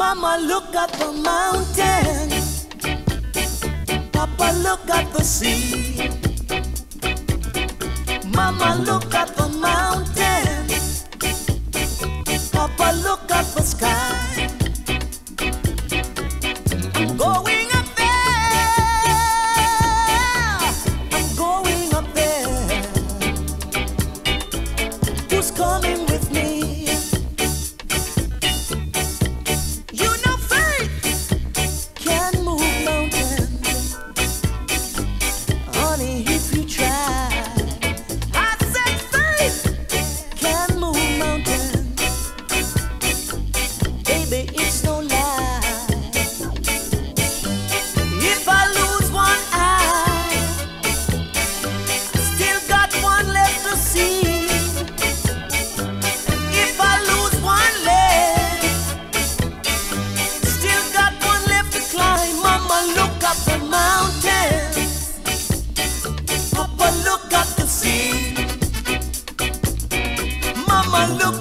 Mama, look at the mountain. Papa, look at the sea. Mama, look at the mountain. Papa, look at the sky. one look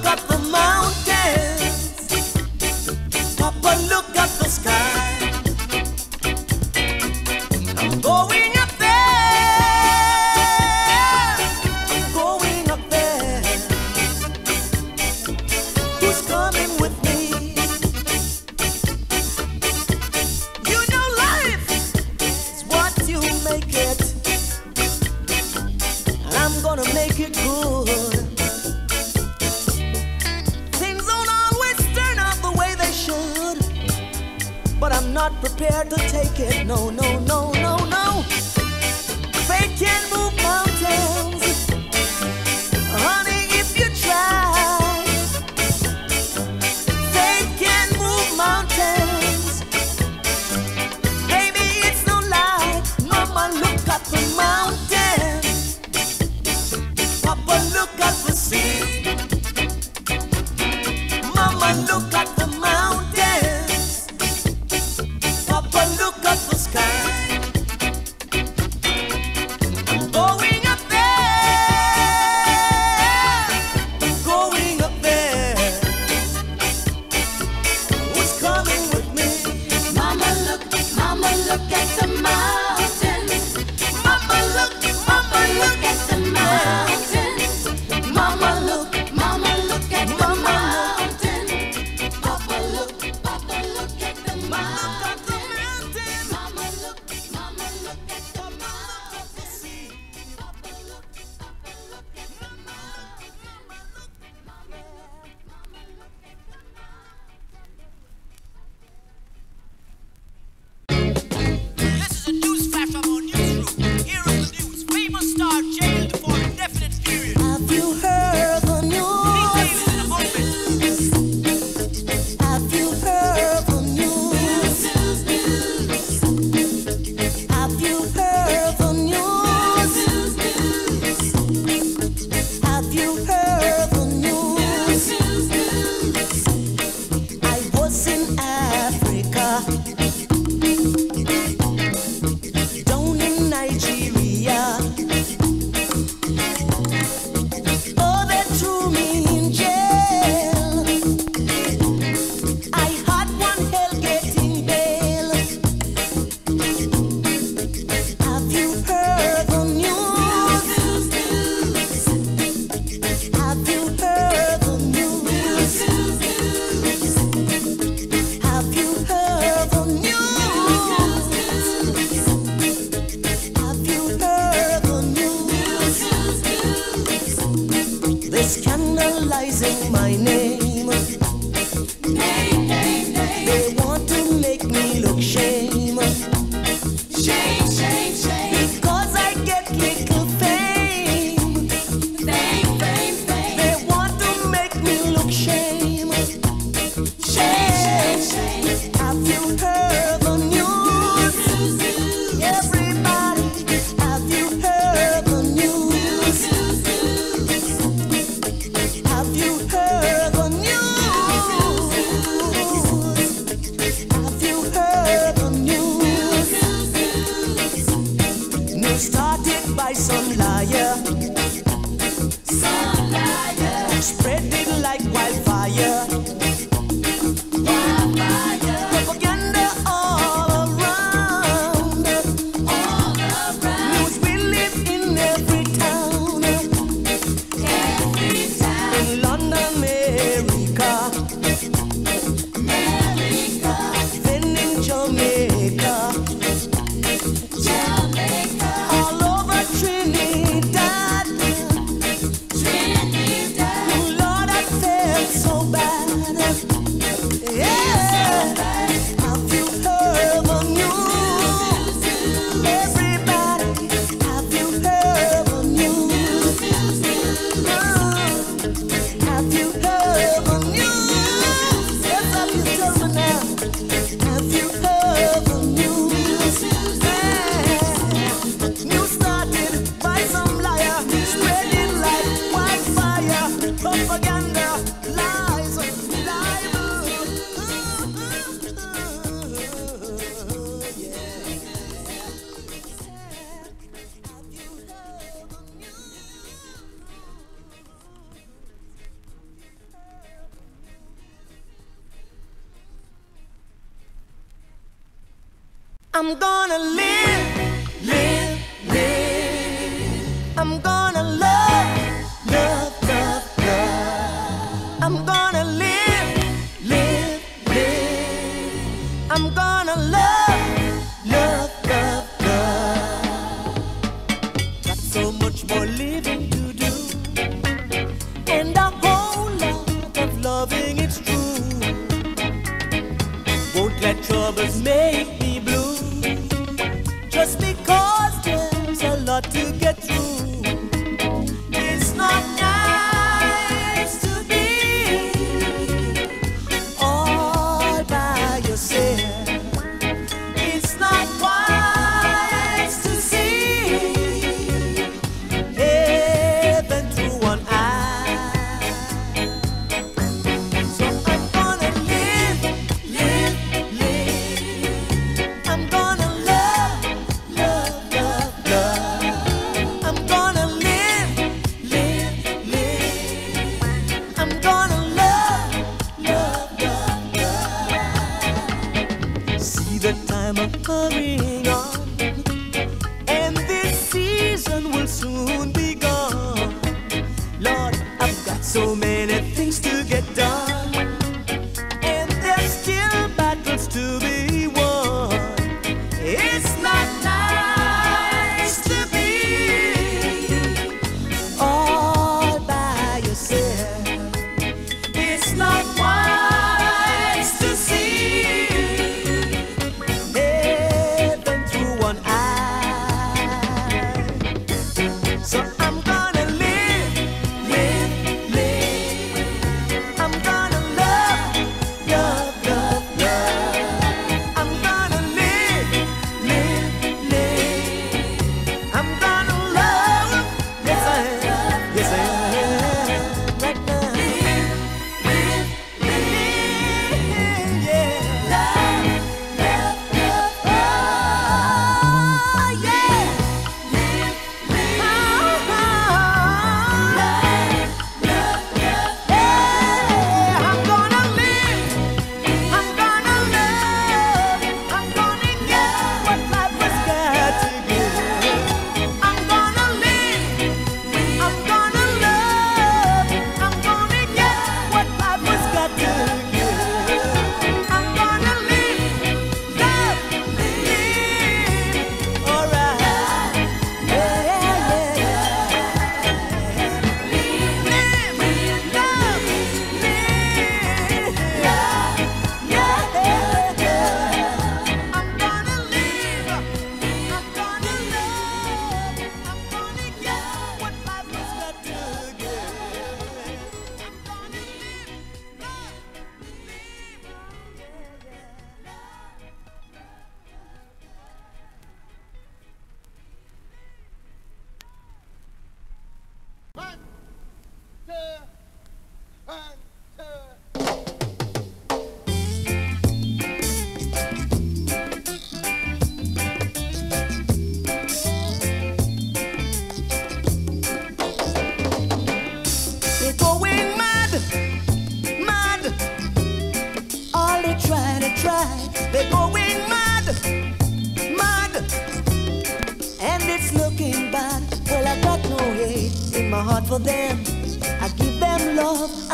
in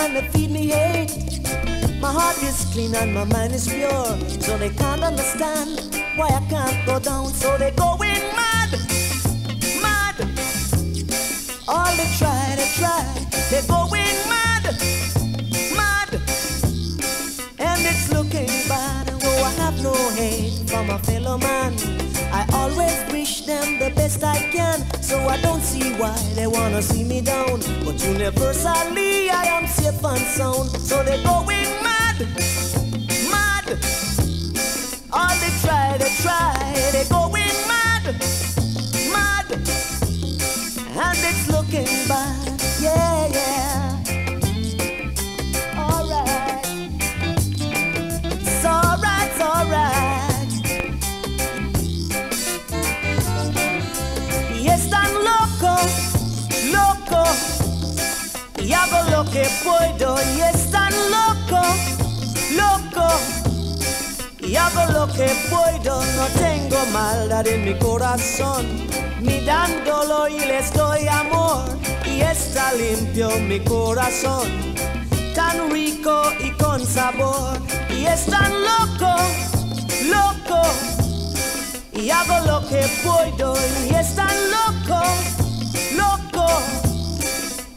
trying to feed me hate. My heart is clean and my mind is pure, so they can't understand why I can't go down. So they going mad, mad. All they try, they try, they going. from a fellow man. I always wish them the best I can, so I don't see why they wanna see me down. But universally, I am safe and sound, so they're going mad, mad. All they try, they try. que puedo y es tan loco, loco. Y hago lo que puedo, no tengo maldad en mi corazón, ni dan dolor y les doy amor. Y está limpio mi corazón, tan rico y con sabor. Y es tan loco, loco. Y hago lo que puedo y es tan loco.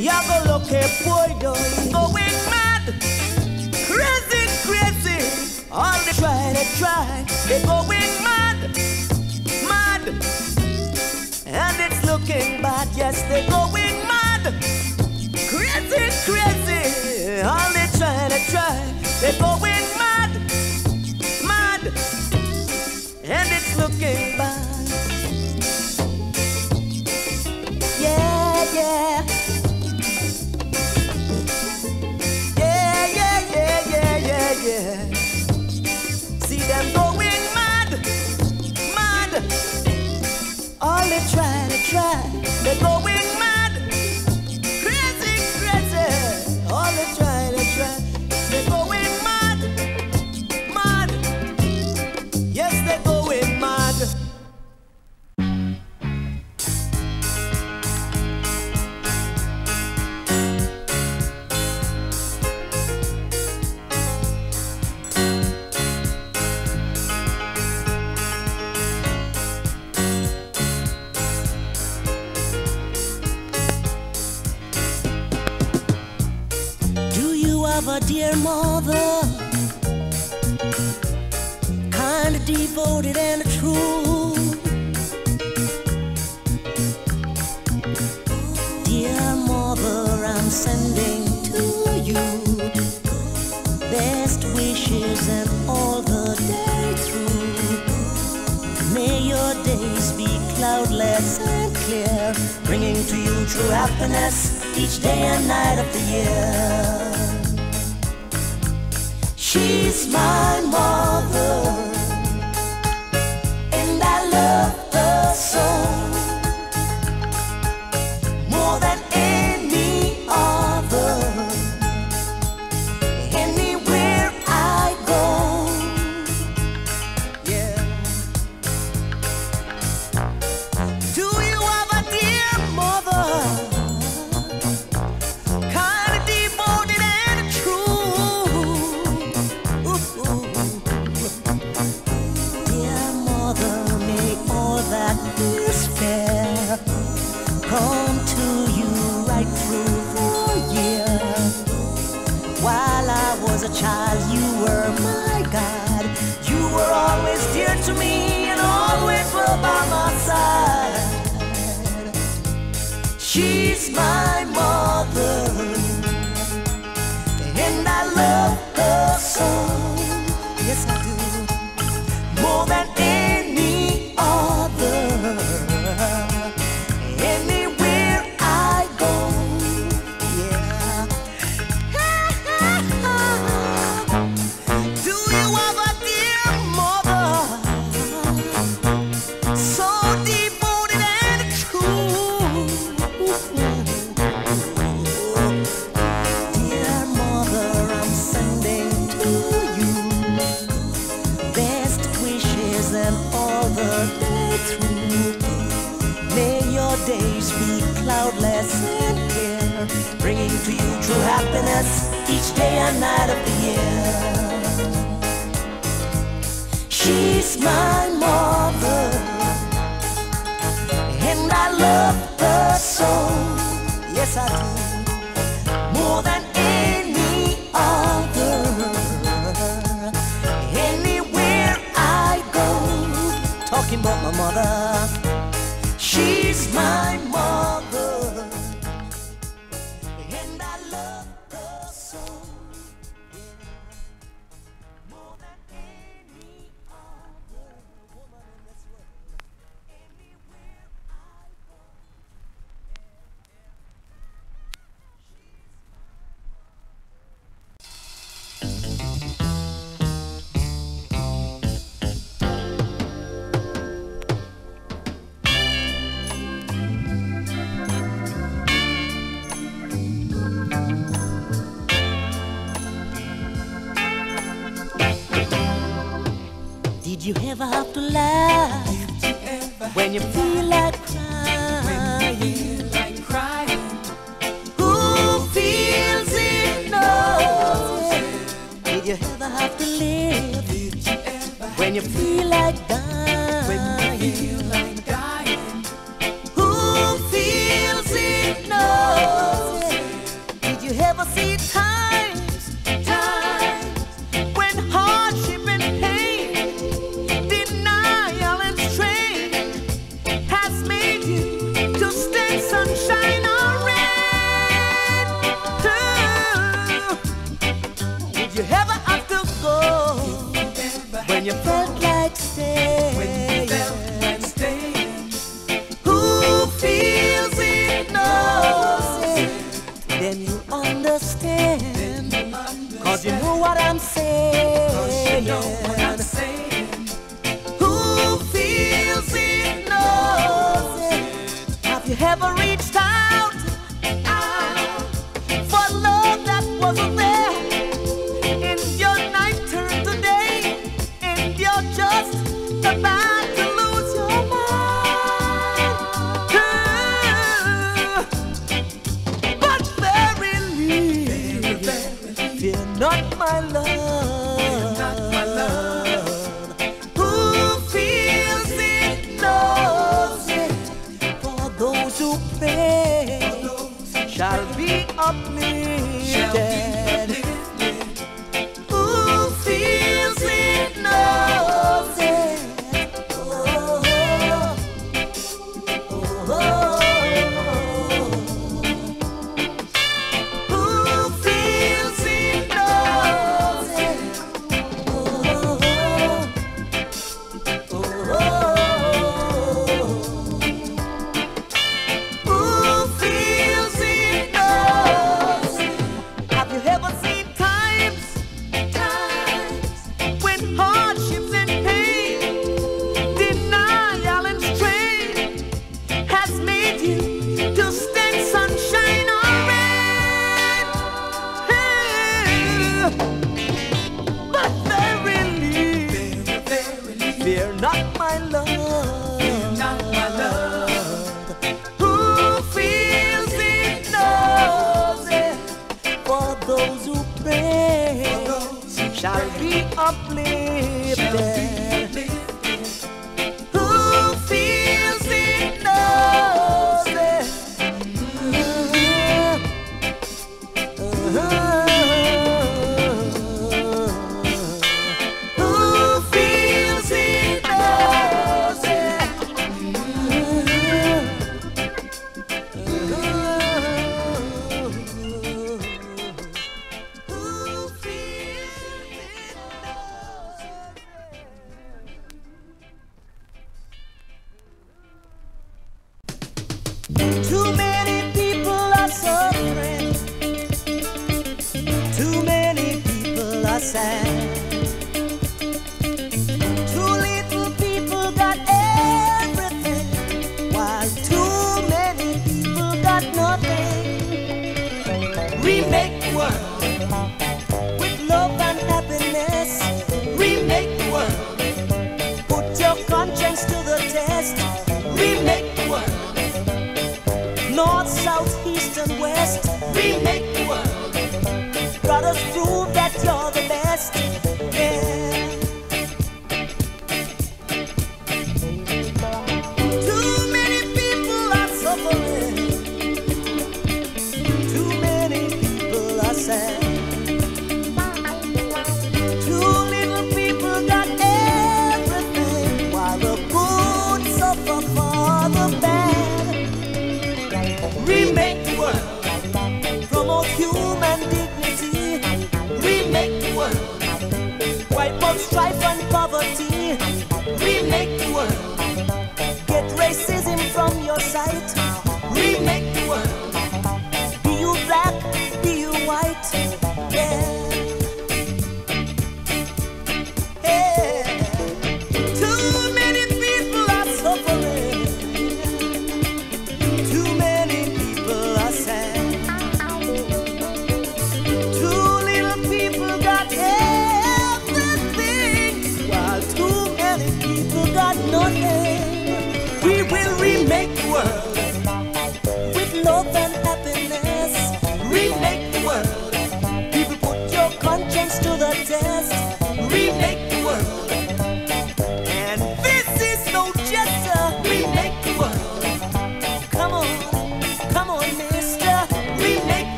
Y hago lo que puedo. Going mad, crazy, crazy. All they try, they try. They're going mad, mad. And it's looking bad, yes, they're going have a dear mother? Kind of devoted and true. Dear mother, I'm sending to you best wishes and all the day through. May your days be cloudless and clear, bringing to you true happiness each day and night of the year. My mother, come to you right through the year. While I was a child, you were my God. You were always dear to me and always were by my side. She's my mother, happiness each day and night of the year. She's my mother, and I love her so. Yes, I do. More than any other. Anywhere I go, talking about my mother. She's my mother, uplifted.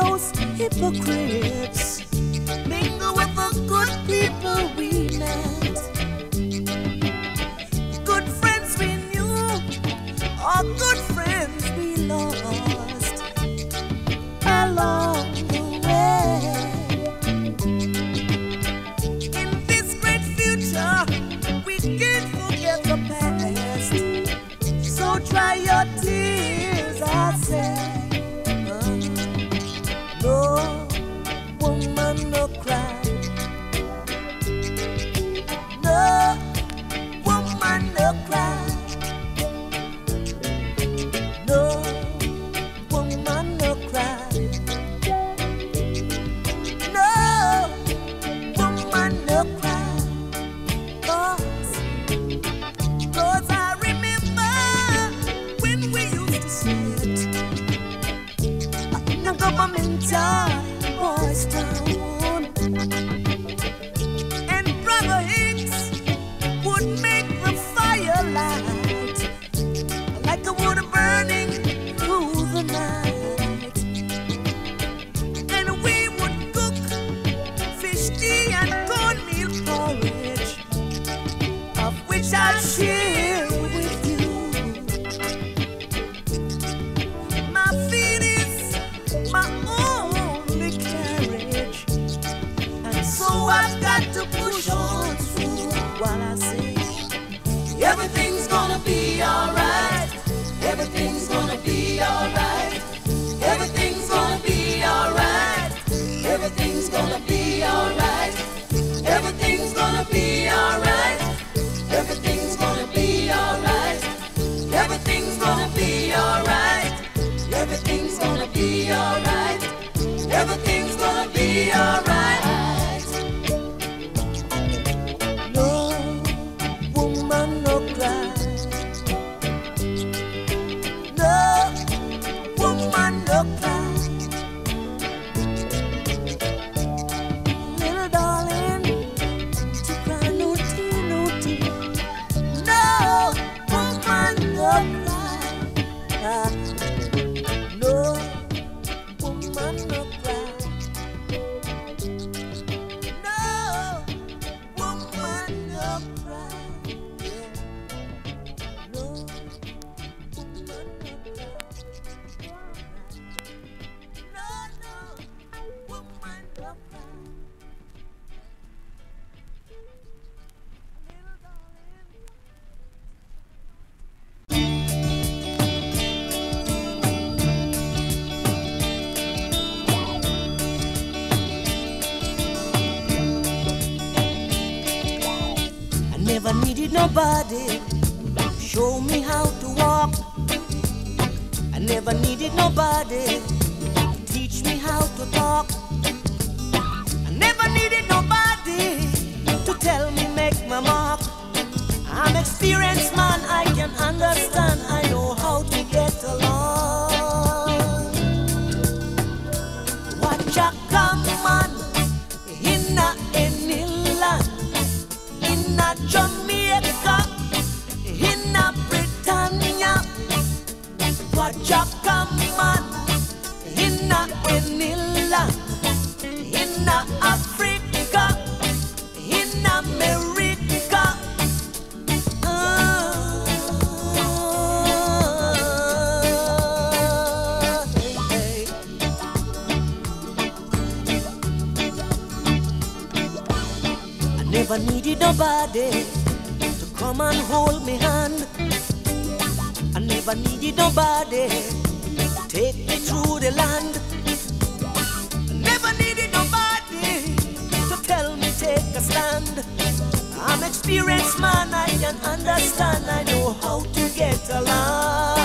those hypocrites. nobody show me how to walk. I never needed nobody teach me how to talk. I never needed nobody to tell me make my mark. I'm experienced man, I can understand. I never needed nobody to come and hold me hand. I never needed nobody to take me through the land. I never needed nobody to tell me take a stand. I'm experienced man, I can understand, I know how to get along.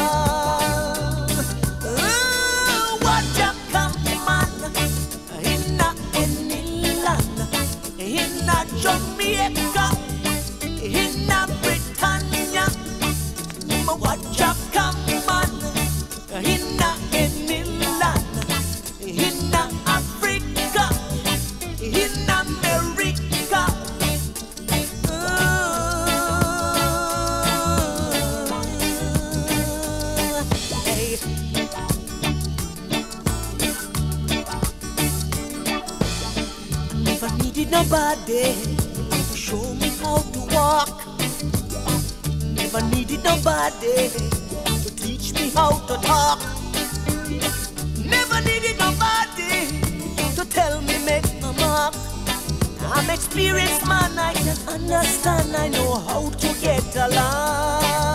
never needed nobody to teach me how to talk. Never needed nobody to tell me make my mark. I'm experienced man, I can understand, I know how to get along.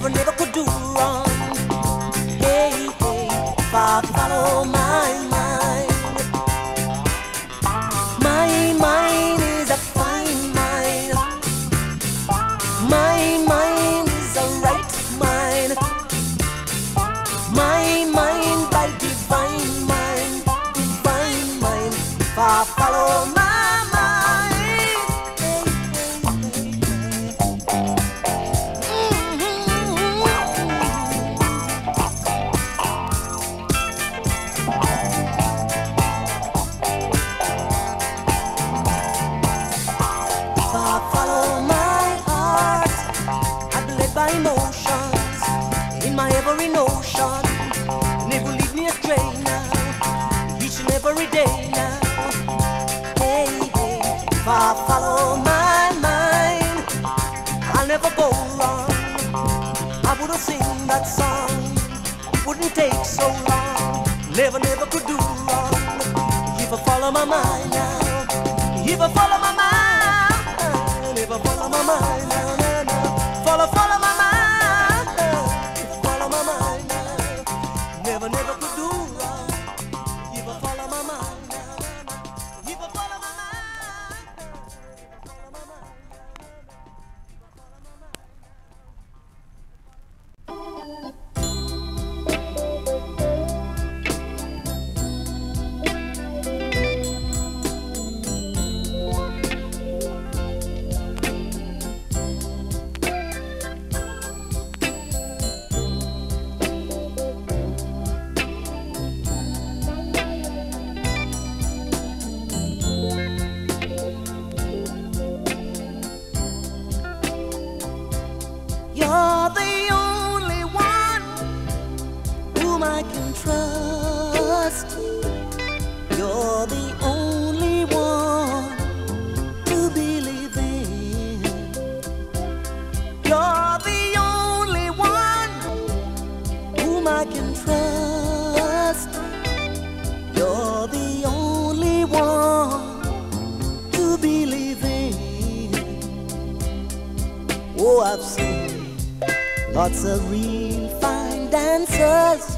never, never could do wrong. now. Hey, hey. If I follow my mind, I'll never go wrong. I would sing that song. It wouldn't take so long. Never, never could do wrong. If I follow my mind now, if I follow my mind, if I follow my mind. lots of real fine dancers.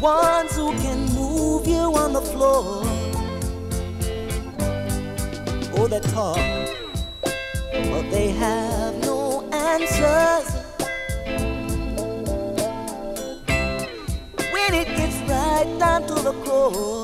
Ones who can move you on the floor. Oh, they talk, but they have no answers. When it gets right down to the core.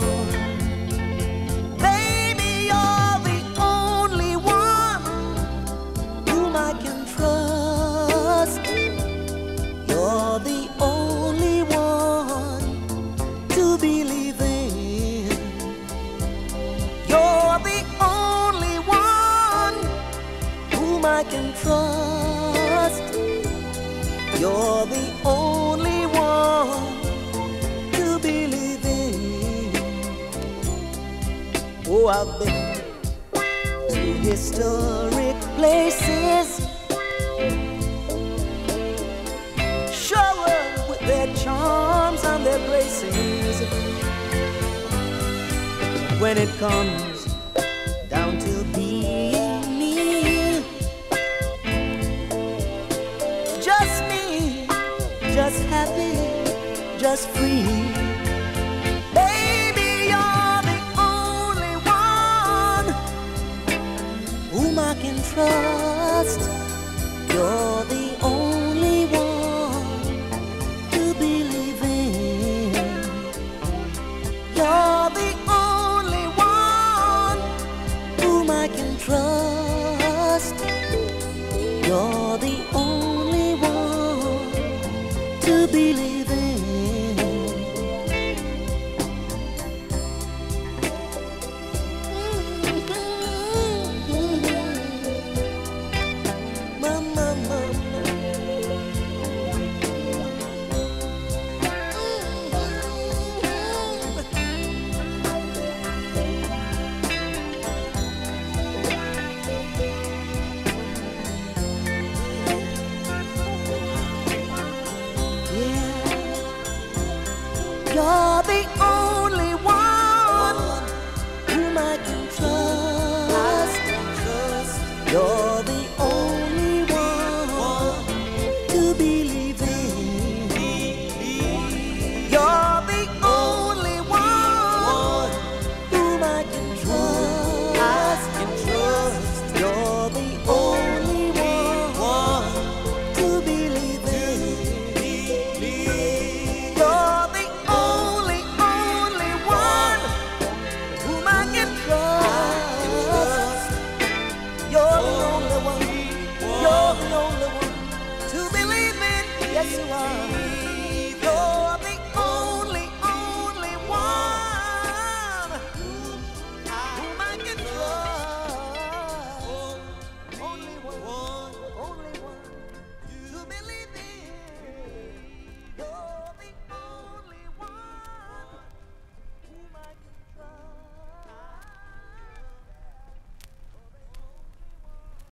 Oh, I've been to historic places, showered with their charms and their graces. When it comes floor.